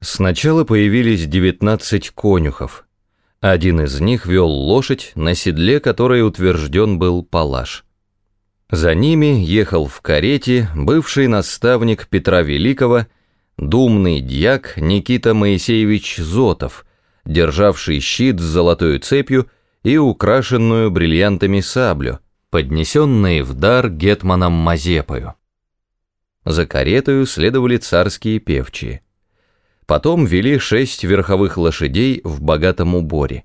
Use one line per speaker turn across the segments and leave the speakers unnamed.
Сначала появились 19 конюхов. Один из них вел лошадь, на седле которой утвержден был палаш. За ними ехал в карете бывший наставник Петра Великого, думный дьяк Никита Моисеевич Зотов, державший щит с золотой цепью и украшенную бриллиантами саблю, поднесенные в дар гетманом Мазепою. За каретою следовали царские певчие. Потом вели шесть верховых лошадей в богатом уборе.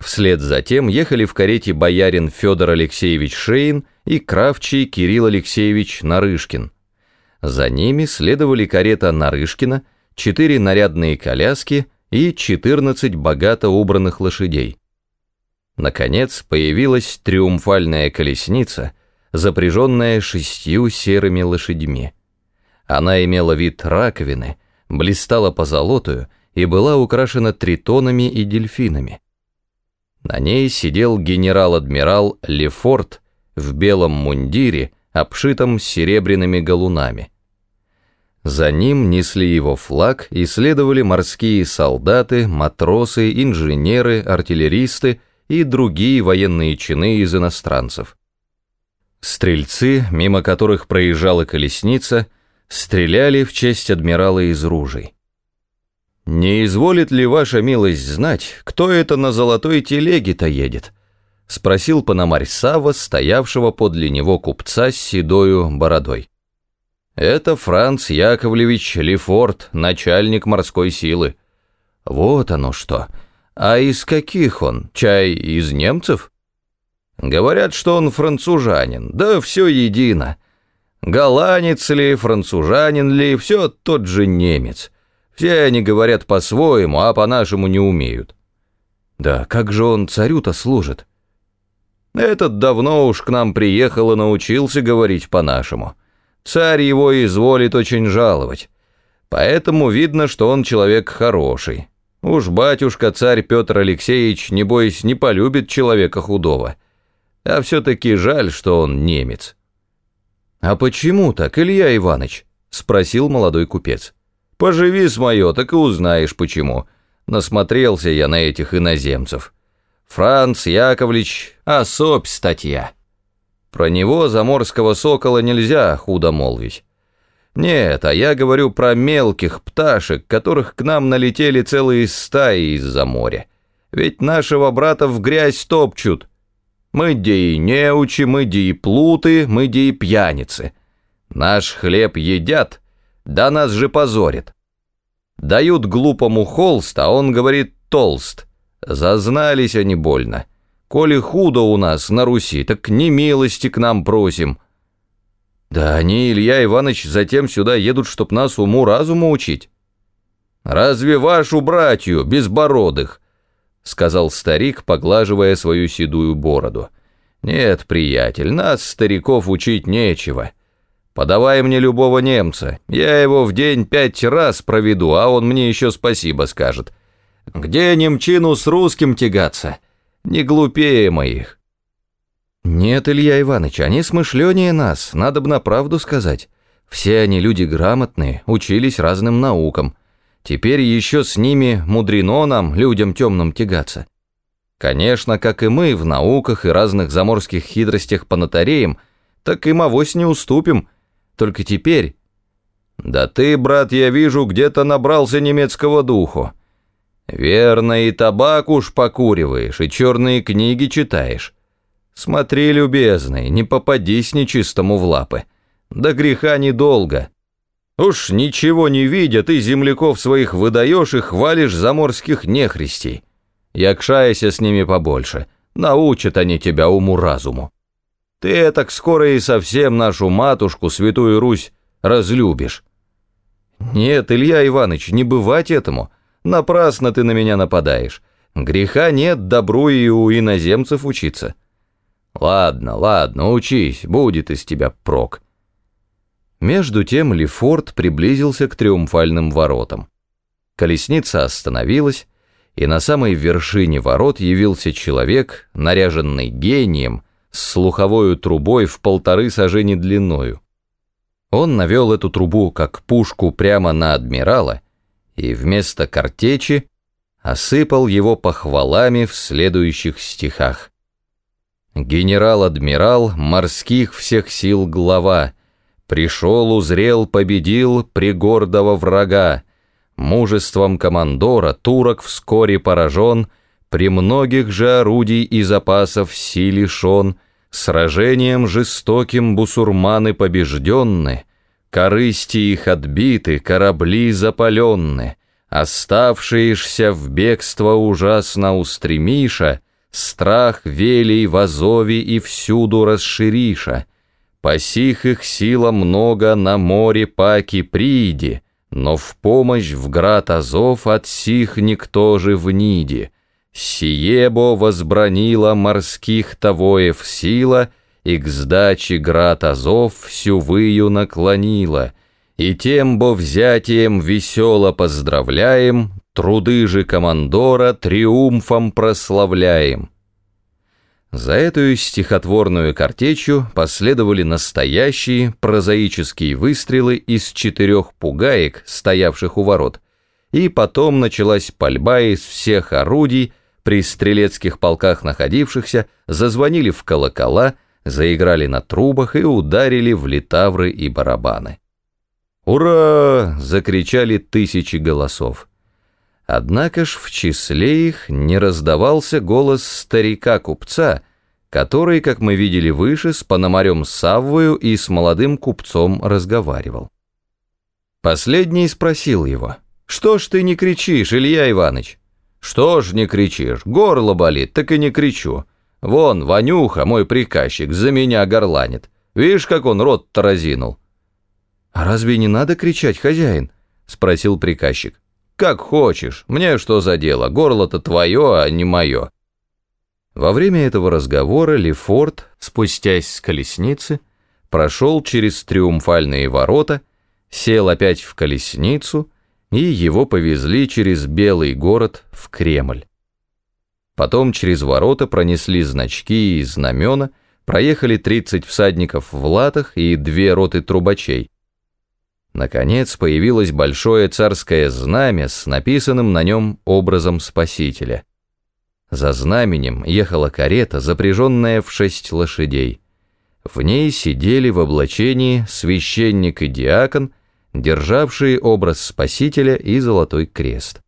Вслед за тем ехали в карете боярин Федор Алексеевич Шейн и кравчий Кирилл Алексеевич Нарышкин. За ними следовали карета Нарышкина, четыре нарядные коляски и четырнадцать богато убранных лошадей. Наконец появилась триумфальная колесница, запряженная шестью серыми лошадьми. Она имела вид раковины, блистала по золотую и была украшена тритонами и дельфинами. На ней сидел генерал-адмирал Лефорт в белом мундире, обшитом серебряными галунами. За ним несли его флаг и следовали морские солдаты, матросы, инженеры, артиллеристы и другие военные чины из иностранцев. Стрельцы, мимо которых проезжала колесница, стреляли в честь адмирала из ружей. «Не изволит ли ваша милость знать, кто это на золотой телеге-то едет?» — спросил Пономарь Сава, стоявшего подле него купца с седою бородой. «Это Франц Яковлевич Лефорт, начальник морской силы». «Вот оно что! А из каких он? Чай из немцев?» «Говорят, что он францужанин, да все едино. Голландец ли, францужанин ли, все тот же немец. Все они говорят по-своему, а по-нашему не умеют. Да как же он царю-то служит? Этот давно уж к нам приехал и научился говорить по-нашему. Царь его изволит очень жаловать. Поэтому видно, что он человек хороший. Уж батюшка-царь Петр Алексеевич, небось, не полюбит человека худого. А все-таки жаль, что он немец. «А почему так, Илья Иванович?» — спросил молодой купец. «Поживи с мое, так и узнаешь, почему. Насмотрелся я на этих иноземцев. Франц Яковлевич — особь статья. Про него, заморского сокола, нельзя худо молвить. Нет, а я говорю про мелких пташек, которых к нам налетели целые стаи из-за моря. Ведь нашего брата в грязь топчут, мы де и неучи, мы де плуты, мы де пьяницы. Наш хлеб едят, да нас же позорят. Дают глупому холст, а он говорит толст. Зазнались они больно. Коли худо у нас на Руси, так не милости к нам просим. Да они, Илья Иванович, затем сюда едут, чтоб нас уму-разуму учить. Разве вашу братью, безбородых, — сказал старик, поглаживая свою седую бороду. «Нет, приятель, нас, стариков, учить нечего. Подавай мне любого немца, я его в день пять раз проведу, а он мне еще спасибо скажет. Где немчину с русским тягаться? Не глупее моих». «Нет, Илья Иванович, они смышленнее нас, надо бы на правду сказать. Все они люди грамотные, учились разным наукам». Теперь еще с ними мудрено нам, людям темным, тягаться. Конечно, как и мы в науках и разных заморских хитростях по нотареям, так и авось не уступим. Только теперь... Да ты, брат, я вижу, где-то набрался немецкого духу. Верно, и табак уж покуриваешь, и черные книги читаешь. Смотри, любезный, не попадись нечистому в лапы. До греха недолго. Уж ничего не видя, ты земляков своих выдаешь и хвалишь заморских нехристей. Якшайся с ними побольше, научат они тебя уму-разуму. Ты так скоро и совсем нашу матушку, Святую Русь, разлюбишь. Нет, Илья Иванович, не бывать этому. Напрасно ты на меня нападаешь. Греха нет, добру и у иноземцев учиться. Ладно, ладно, учись, будет из тебя прок. Между тем Лефорт приблизился к триумфальным воротам. Колесница остановилась, и на самой вершине ворот явился человек, наряженный гением, с слуховой трубой в полторы сажени длиною. Он навел эту трубу, как пушку, прямо на адмирала, и вместо картечи осыпал его похвалами в следующих стихах. Генерал-адмирал морских всех сил глава, Пришел, узрел, победил пригордого врага, Мужеством командора турок вскоре поражен, При многих же орудий и запасов си лишен, Сражением жестоким бусурманы побежденны, Корысти их отбиты, корабли запаленны, Оставшиеся в бегство ужасно устремиша, Страх велей в Азове и всюду расшириша. По сих их сила много на море паки приди, Но в помощь в град Азов от сих никто же в ниде. Сиебо возбранила морских тавоев сила, И к сдаче град Азов всю выю наклонила, И тем бо взятием весело поздравляем, Труды же командора триумфом прославляем. За эту стихотворную картечью последовали настоящие прозаические выстрелы из четырех пугаек, стоявших у ворот, и потом началась пальба из всех орудий, при стрелецких полках находившихся, зазвонили в колокола, заиграли на трубах и ударили в литавры и барабаны. «Ура!» — закричали тысячи голосов. Однако ж в числе их не раздавался голос старика-купца, который, как мы видели выше, с Пономарем Саввою и с молодым купцом разговаривал. Последний спросил его, «Что ж ты не кричишь, Илья Иванович?» «Что ж не кричишь? Горло болит, так и не кричу. Вон, Ванюха, мой приказчик, за меня горланит. Видишь, как он рот-то разинул?» «А разве не надо кричать, хозяин?» — спросил приказчик. «Как хочешь, мне что за дело, горло-то твое, а не мое». Во время этого разговора Лефорт, спустясь с колесницы, прошел через триумфальные ворота, сел опять в колесницу, и его повезли через Белый город в Кремль. Потом через ворота пронесли значки и знамена, проехали 30 всадников в латах и две роты трубачей, Наконец появилось большое царское знамя с написанным на нем образом Спасителя. За знаменем ехала карета, запряженная в шесть лошадей. В ней сидели в облачении священник и диакон, державшие образ Спасителя и золотой крест.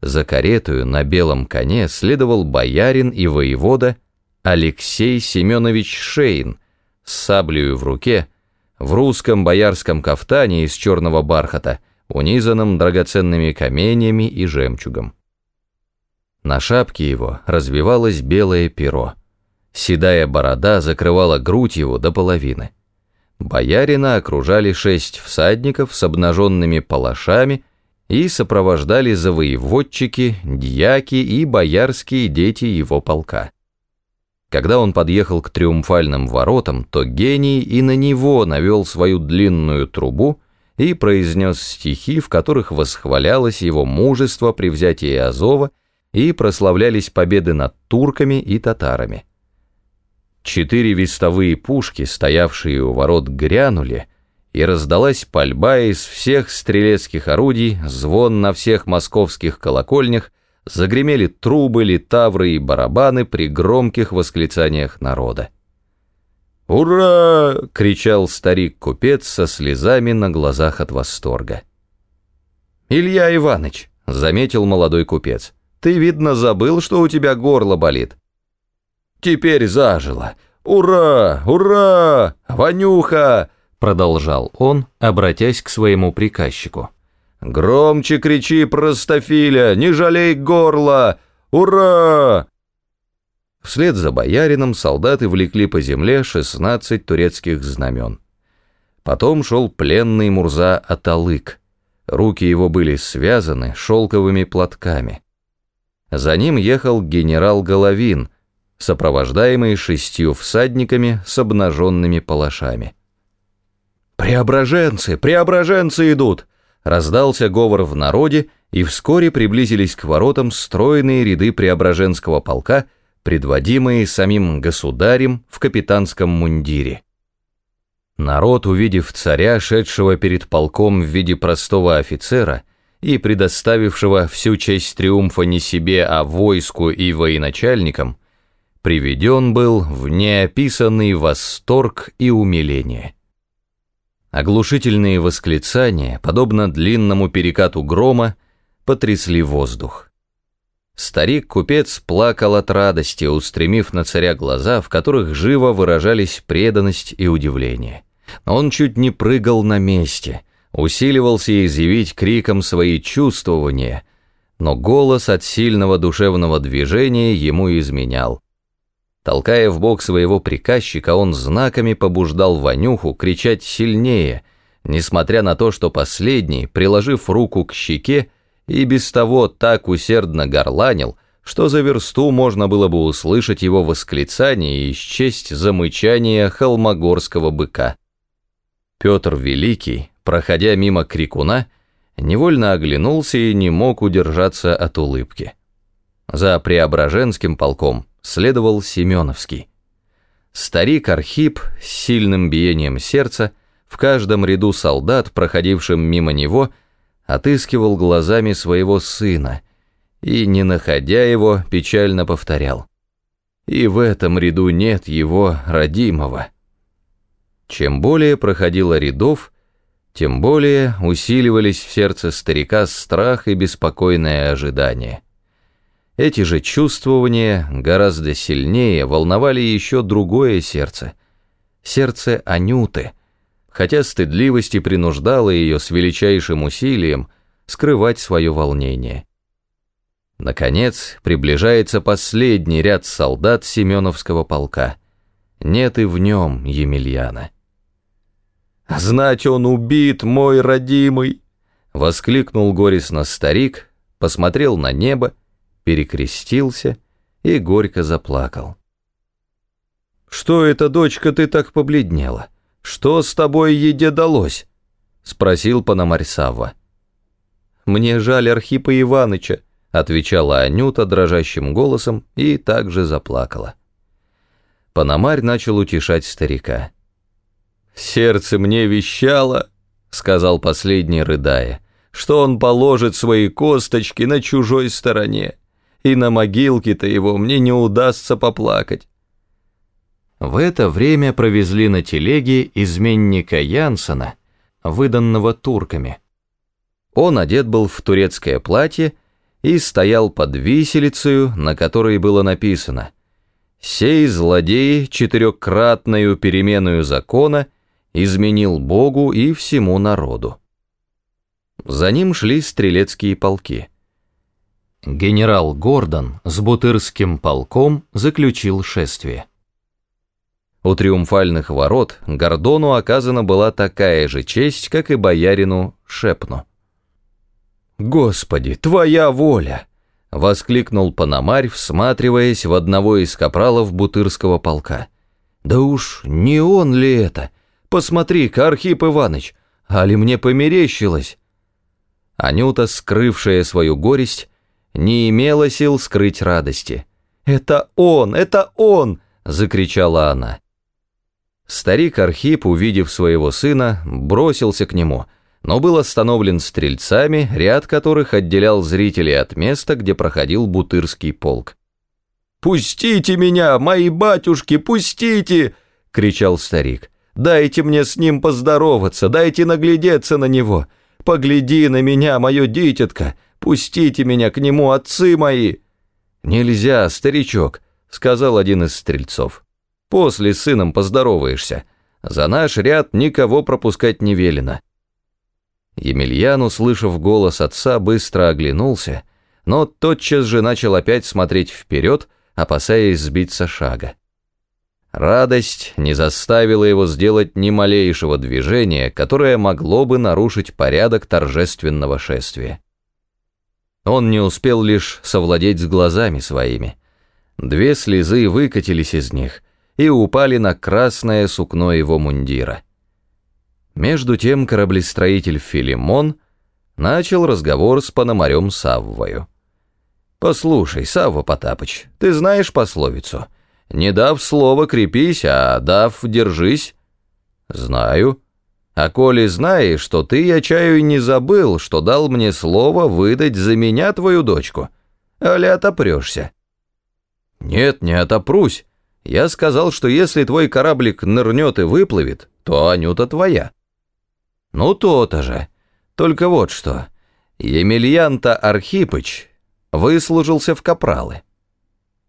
За каретою на белом коне следовал боярин и воевода Алексей Семенович Шейн с саблею в руке, в русском боярском кафтане из черного бархата, унизанном драгоценными каменьями и жемчугом. На шапке его развивалось белое перо. Седая борода закрывала грудь его до половины. Боярина окружали шесть всадников с обнаженными палашами и сопровождали завоеводчики, дьяки и боярские дети его полка. Когда он подъехал к триумфальным воротам, то гений и на него навел свою длинную трубу и произнес стихи, в которых восхвалялось его мужество при взятии Азова и прославлялись победы над турками и татарами. Четыре вестовые пушки, стоявшие у ворот, грянули, и раздалась пальба из всех стрелецких орудий, звон на всех московских колокольнях, загремели трубы, литавры и барабаны при громких восклицаниях народа. «Ура!» — кричал старик-купец со слезами на глазах от восторга. «Илья Иваныч», — заметил молодой купец, — «ты, видно, забыл, что у тебя горло болит». «Теперь зажило! Ура! Ура! Ванюха!» — продолжал он, обратясь к своему приказчику. «Громче кричи, простофиля! Не жалей горла! Ура!» Вслед за боярином солдаты влекли по земле 16 турецких знамен. Потом шел пленный Мурза Аталык. Руки его были связаны шелковыми платками. За ним ехал генерал Головин, сопровождаемый шестью всадниками с обнаженными палашами. «Преображенцы! Преображенцы идут!» Раздался говор в народе, и вскоре приблизились к воротам стройные ряды Преображенского полка, предводимые самим государем в капитанском мундире. Народ, увидев царя, шедшего перед полком в виде простого офицера, и предоставившего всю честь триумфа не себе, а войску и военачальникам, приведен был в неописанный восторг и умиление. Оглушительные восклицания, подобно длинному перекату грома, потрясли воздух. Старик-купец плакал от радости, устремив на царя глаза, в которых живо выражались преданность и удивление. Он чуть не прыгал на месте, усиливался изъявить криком свои чувствования, но голос от сильного душевного движения ему изменял. Толкая в бок своего приказчика, он знаками побуждал Ванюху кричать сильнее, несмотря на то, что последний, приложив руку к щеке, и без того так усердно горланил, что за версту можно было бы услышать его восклицание и счесть замычание холмогорского быка. Петр Великий, проходя мимо крикуна, невольно оглянулся и не мог удержаться от улыбки. За Преображенским полком следовал Семеновский. Старик Архип с сильным биением сердца в каждом ряду солдат, проходившим мимо него, отыскивал глазами своего сына и, не находя его, печально повторял. «И в этом ряду нет его родимого». Чем более проходило рядов, тем более усиливались в сердце старика страх и беспокойное ожидание. Эти же чувствования гораздо сильнее волновали еще другое сердце, сердце Анюты – хотя стыдливость и принуждала ее с величайшим усилием скрывать свое волнение. Наконец, приближается последний ряд солдат Семеновского полка. Нет и в нем Емельяна. «Знать он убит, мой родимый!» Воскликнул горестно старик, посмотрел на небо, перекрестился и горько заплакал. «Что это, дочка, ты так побледнела?» «Что с тобой еде далось?» — спросил Пономарь Савва. «Мне жаль Архипа Иваныча», — отвечала Анюта дрожащим голосом и также заплакала. Пономарь начал утешать старика. «Сердце мне вещало», — сказал последний, рыдая, «что он положит свои косточки на чужой стороне, и на могилке-то его мне не удастся поплакать. В это время провезли на телеге изменника Янсона, выданного турками. Он одет был в турецкое платье и стоял под виселицею, на которой было написано «Сей злодей четырехкратную переменную закона изменил Богу и всему народу». За ним шли стрелецкие полки. Генерал Гордон с Бутырским полком заключил шествие. У триумфальных ворот Гордону оказана была такая же честь, как и боярину Шепну. «Господи, твоя воля!» — воскликнул Пономарь, всматриваясь в одного из капралов Бутырского полка. «Да уж не он ли это? Посмотри-ка, Архип Иваныч, а ли мне померещилось?» Анюта, скрывшая свою горесть, не имела сил скрыть радости. «Это он! Это он!» — закричала она. Старик Архип, увидев своего сына, бросился к нему, но был остановлен стрельцами, ряд которых отделял зрителей от места, где проходил Бутырский полк. «Пустите меня, мои батюшки, пустите!» — кричал старик. «Дайте мне с ним поздороваться, дайте наглядеться на него. Погляди на меня, мое дитятко, пустите меня к нему, отцы мои!» «Нельзя, старичок», — сказал один из стрельцов. После с сыном поздороваешься. За наш ряд никого пропускать не велено». Емельян, услышав голос отца, быстро оглянулся, но тотчас же начал опять смотреть вперед, опасаясь сбиться шага. Радость не заставила его сделать ни малейшего движения, которое могло бы нарушить порядок торжественного шествия. Он не успел лишь совладеть с глазами своими. Две слезы выкатились из них, и упали на красное сукно его мундира. Между тем кораблестроитель Филимон начал разговор с Пономарем Саввою. «Послушай, Савва Потапыч, ты знаешь пословицу? Не дав слова крепись, а дав держись». «Знаю». А коли знаешь, что ты, я чаю не забыл, что дал мне слово выдать за меня твою дочку, али отопрешься?» «Нет, не отопрусь. Я сказал, что если твой кораблик нырнет и выплывет, то Анюта твоя». «Ну, то-то же. Только вот что. Емельян-то Архипыч выслужился в капралы.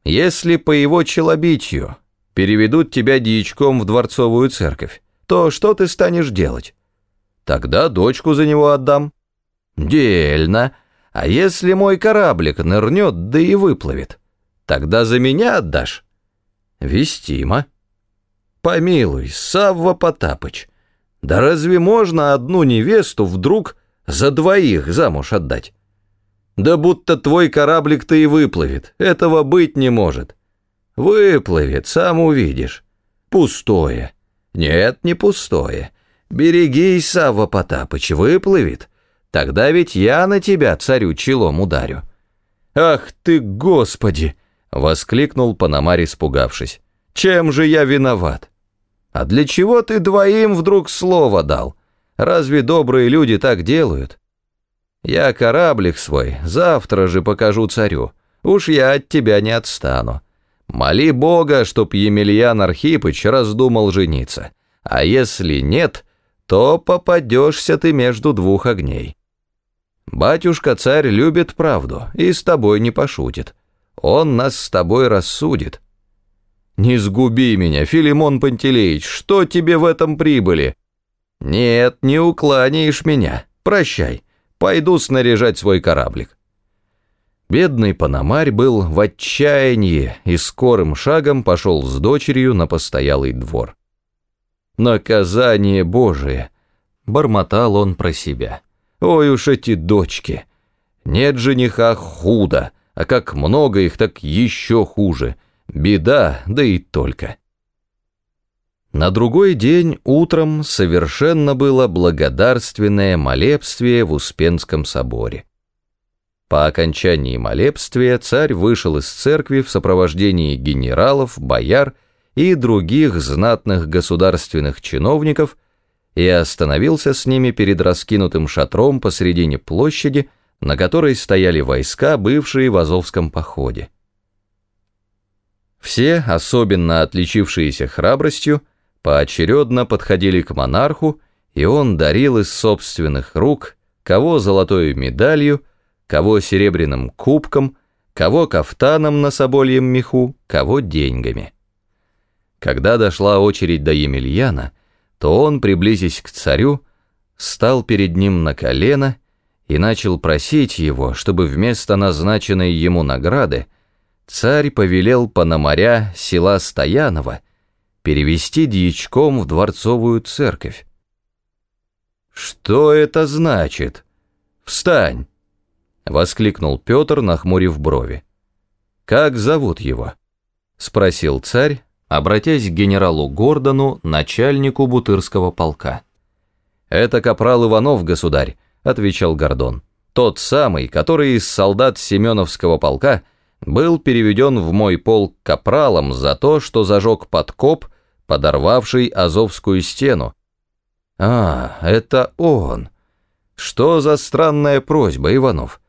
Если по его челобитию переведут тебя дьячком в дворцовую церковь, то что ты станешь делать? Тогда дочку за него отдам. Дельно. А если мой кораблик нырнет, да и выплывет, тогда за меня отдашь? Вестимо. Помилуй, Савва Потапыч, да разве можно одну невесту вдруг за двоих замуж отдать? Да будто твой кораблик-то и выплывет, этого быть не может. Выплывет, сам увидишь. Пустое. Нет, не пустое. Берегись, Савва Потапыч, выплывет. Тогда ведь я на тебя, царю, челом ударю. Ах ты, Господи! Воскликнул Панамарь, испугавшись. Чем же я виноват? А для чего ты двоим вдруг слово дал? Разве добрые люди так делают? Я кораблик свой завтра же покажу царю. Уж я от тебя не отстану. Моли Бога, чтоб Емельян Архипыч раздумал жениться. А если нет, то попадешься ты между двух огней. Батюшка-царь любит правду и с тобой не пошутит. Он нас с тобой рассудит. Не сгуби меня, Филимон Пантелеич, что тебе в этом прибыли? Нет, не укланяешь меня. Прощай. Пойду снаряжать свой кораблик». Бедный Панамарь был в отчаянии и скорым шагом пошел с дочерью на постоялый двор. «Наказание Божие!» — бормотал он про себя. «Ой уж эти дочки! Нет жениха худо, а как много их, так еще хуже. Беда, да и только». На другой день утром совершенно было благодарственное молебствие в Успенском соборе. По окончании молебствия царь вышел из церкви в сопровождении генералов, бояр и других знатных государственных чиновников и остановился с ними перед раскинутым шатром посредине площади, на которой стояли войска, бывшие в Азовском походе. Все, особенно отличившиеся храбростью, поочередно подходили к монарху, и он дарил из собственных рук кого золотой медалью, кого серебряным кубком, кого кафтаном на собольем меху, кого деньгами. Когда дошла очередь до Емельяна, то он, приблизясь к царю, стал перед ним на колено и начал просить его, чтобы вместо назначенной ему награды царь повелел Пономаря села Стоянова перевести дьячком в дворцовую церковь. «Что это значит? Встань!» — воскликнул Петр, нахмурив брови. «Как зовут его?» — спросил царь, обратясь к генералу Гордону, начальнику Бутырского полка. «Это капрал Иванов, государь», — отвечал Гордон. «Тот самый, который из солдат Семеновского полка был переведен в мой полк капралом за то, что зажег подкоп подорвавший Азовскую стену. А, это он. Что за странная просьба, Иванов?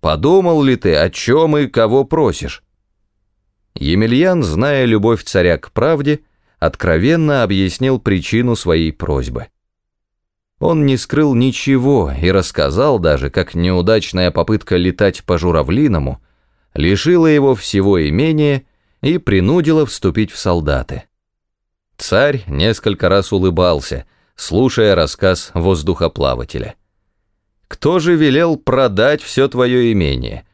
Подумал ли ты, о чем и кого просишь? Емельян, зная любовь царя к правде, откровенно объяснил причину своей просьбы. Он не скрыл ничего и рассказал даже, как неудачная попытка летать по журавлиному лишила его всего имения и принудила вступить в солдаты. Царь несколько раз улыбался, слушая рассказ воздухоплавателя. «Кто же велел продать все твое имение?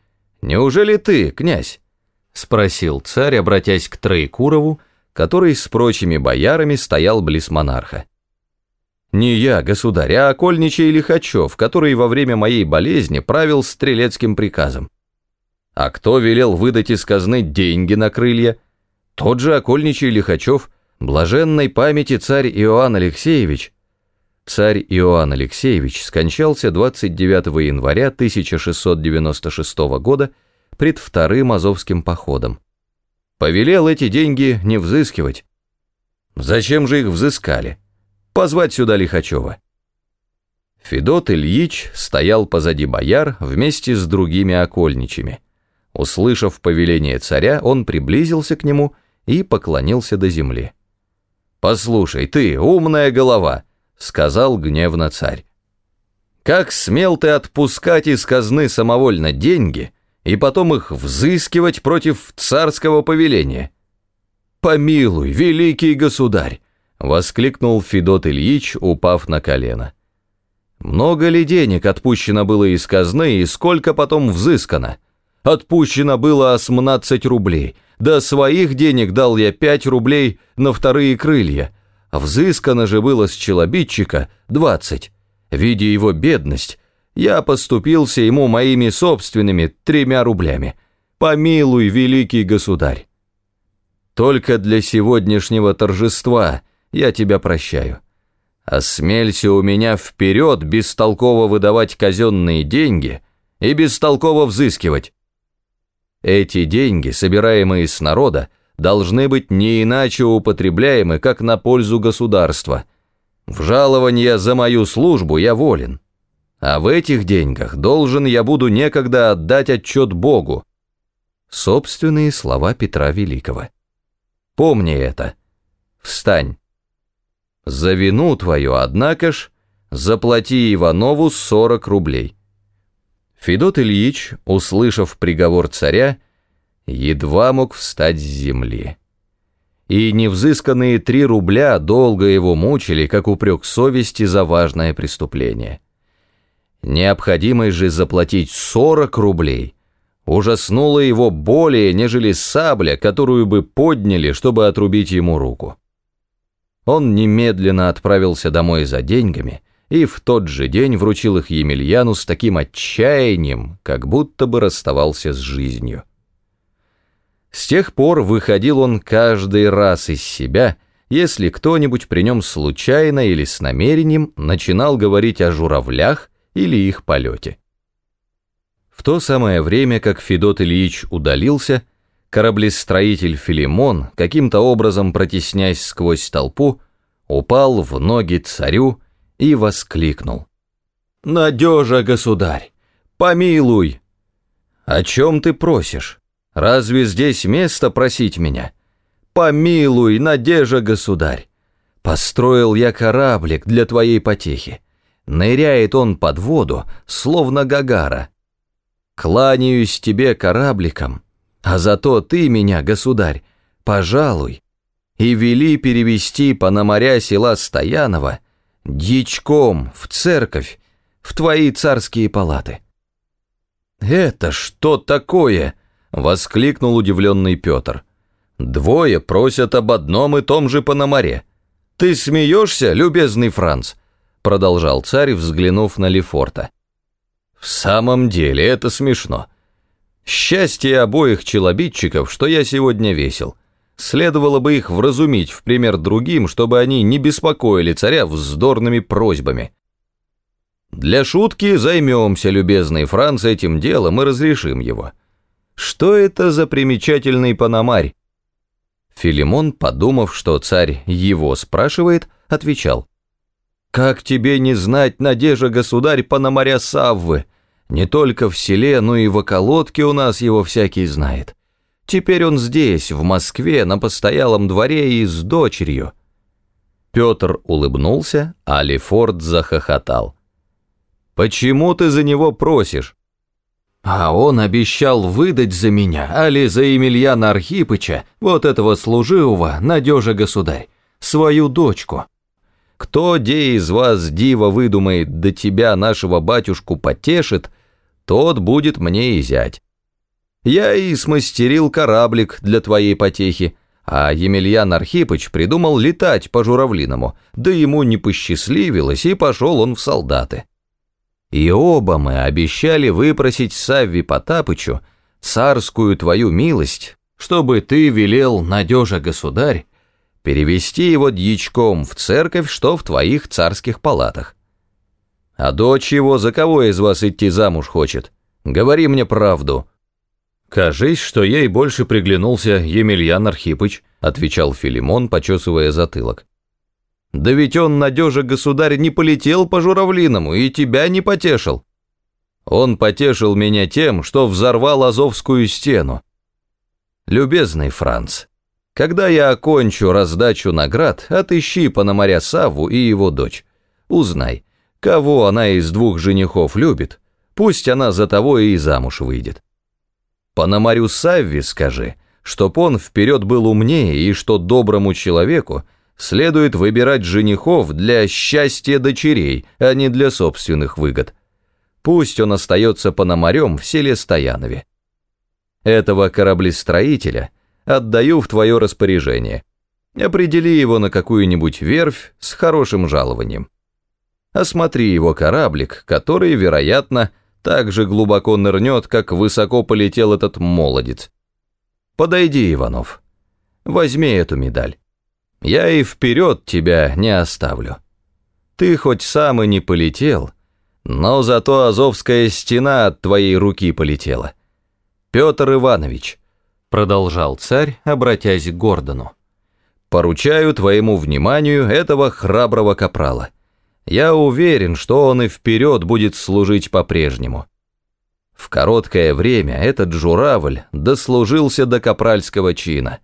Неужели ты, князь?» — спросил царь, обратясь к Троекурову, который с прочими боярами стоял близ монарха. «Не я, государь, а окольничий Лихачев, который во время моей болезни правил стрелецким приказом. А кто велел выдать из казны деньги на крылья? Тот же окольничий Лихачев — Блаженной памяти царь Иоанн Алексеевич. Царь Иоанн Алексеевич скончался 29 января 1696 года пред вторым Азовским походом. Повелел эти деньги не взыскивать. Зачем же их взыскали? Позвать сюда Лихачева». Федот Ильич стоял позади бояр вместе с другими окольничами. Услышав повеление царя, он приблизился к нему и поклонился до земли. «Послушай, ты, умная голова», — сказал гневно царь. «Как смел ты отпускать из казны самовольно деньги и потом их взыскивать против царского повеления?» «Помилуй, великий государь!» — воскликнул Федот Ильич, упав на колено. «Много ли денег отпущено было из казны и сколько потом взыскано?» «Отпущено было 18 рублей, да своих денег дал я 5 рублей на вторые крылья, взыскано же было с челобитчика 20. Видя его бедность, я поступился ему моими собственными тремя рублями. Помилуй, великий государь!» Только для сегодняшнего торжества я тебя прощаю. Осмелься у меня вперед бестолково выдавать казенные деньги и бестолково взыскивать. Эти деньги, собираемые с народа, должны быть не иначе употребляемы, как на пользу государства. В жалование за мою службу я волен. А в этих деньгах должен я буду некогда отдать отчет Богу. Собственные слова Петра Великого. Помни это. Встань. За вину твою, однако ж, заплати Иванову 40 рублей. Федот Ильич, услышав приговор царя, едва мог встать с земли. И невзысканные три рубля долго его мучили, как упрек совести за важное преступление. Необходимость же заплатить 40 рублей ужаснуло его более, нежели сабля, которую бы подняли, чтобы отрубить ему руку. Он немедленно отправился домой за деньгами и в тот же день вручил их Емельяну с таким отчаянием, как будто бы расставался с жизнью. С тех пор выходил он каждый раз из себя, если кто-нибудь при нем случайно или с намерением начинал говорить о журавлях или их полете. В то самое время, как Федот Ильич удалился, кораблестроитель Филимон, каким-то образом протеснясь сквозь толпу, упал в ноги царю и воскликнул. «Надежа, государь! Помилуй!» «О чем ты просишь? Разве здесь место просить меня? Помилуй, надежа, государь! Построил я кораблик для твоей потехи. Ныряет он под воду, словно Гагара. Кланяюсь тебе корабликом, а зато ты меня, государь, пожалуй, и вели перевести Пономаря села Стоянова дичком в церковь, в твои царские палаты. «Это что такое?» — воскликнул удивленный Петр. «Двое просят об одном и том же Пономаре. Ты смеешься, любезный Франц?» — продолжал царь, взглянув на Лефорта. В самом деле это смешно. Счастье обоих челобитчиков, что я сегодня весел. Следовало бы их вразумить в пример другим, чтобы они не беспокоили царя вздорными просьбами. Для шутки займемся, любезный Франц, этим делом и разрешим его. Что это за примечательный панамарь? Филимон, подумав, что царь его спрашивает, отвечал. «Как тебе не знать, надежа государь Пономаря Саввы? Не только в селе, но и в околотке у нас его всякий знает. Теперь он здесь, в Москве, на постоялом дворе и с дочерью». Петр улыбнулся, а Лефорт захохотал. «Почему ты за него просишь?» «А он обещал выдать за меня, али за Емельяна Архипыча, вот этого служивого, надежа государь, свою дочку». Кто де из вас диво выдумает, до тебя нашего батюшку потешит, тот будет мне и зять. Я и смастерил кораблик для твоей потехи, а Емельян Архипыч придумал летать по журавлиному, да ему не посчастливилось, и пошел он в солдаты. И оба мы обещали выпросить Савви Потапычу царскую твою милость, чтобы ты велел, надежа государь, перевести его дьячком в церковь, что в твоих царских палатах. А дочь его за кого из вас идти замуж хочет? Говори мне правду». «Кажись, что ей больше приглянулся Емельян Архипыч», отвечал Филимон, почесывая затылок. Да ведь он, надежа государь, не полетел по журавлиному и тебя не потешил. Он потешил меня тем, что взорвал Азовскую стену. Любезный Франц, когда я окончу раздачу наград, отыщи Пономаря Савву и его дочь. Узнай, кого она из двух женихов любит, пусть она за того и замуж выйдет. Пономарю Савве скажи, чтоб он вперед был умнее и что доброму человеку следует выбирать женихов для счастья дочерей, а не для собственных выгод. Пусть он остается пономарем в селе Стоянове. Этого кораблестроителя отдаю в твое распоряжение. Определи его на какую-нибудь верфь с хорошим жалованием. Осмотри его кораблик, который, вероятно, так же глубоко нырнет, как высоко полетел этот молодец. Подойди, Иванов. Возьми эту медаль. Я и вперед тебя не оставлю. Ты хоть сам и не полетел, но зато Азовская стена от твоей руки полетела. Петр Иванович, продолжал царь, обратясь к Гордону, поручаю твоему вниманию этого храброго капрала. Я уверен, что он и вперед будет служить по-прежнему. В короткое время этот журавль дослужился до капральского чина.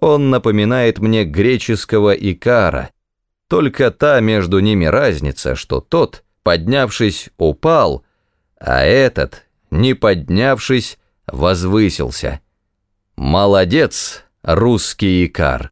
Он напоминает мне греческого Икара, только та между ними разница, что тот — поднявшись, упал, а этот, не поднявшись, возвысился. Молодец, русский икар.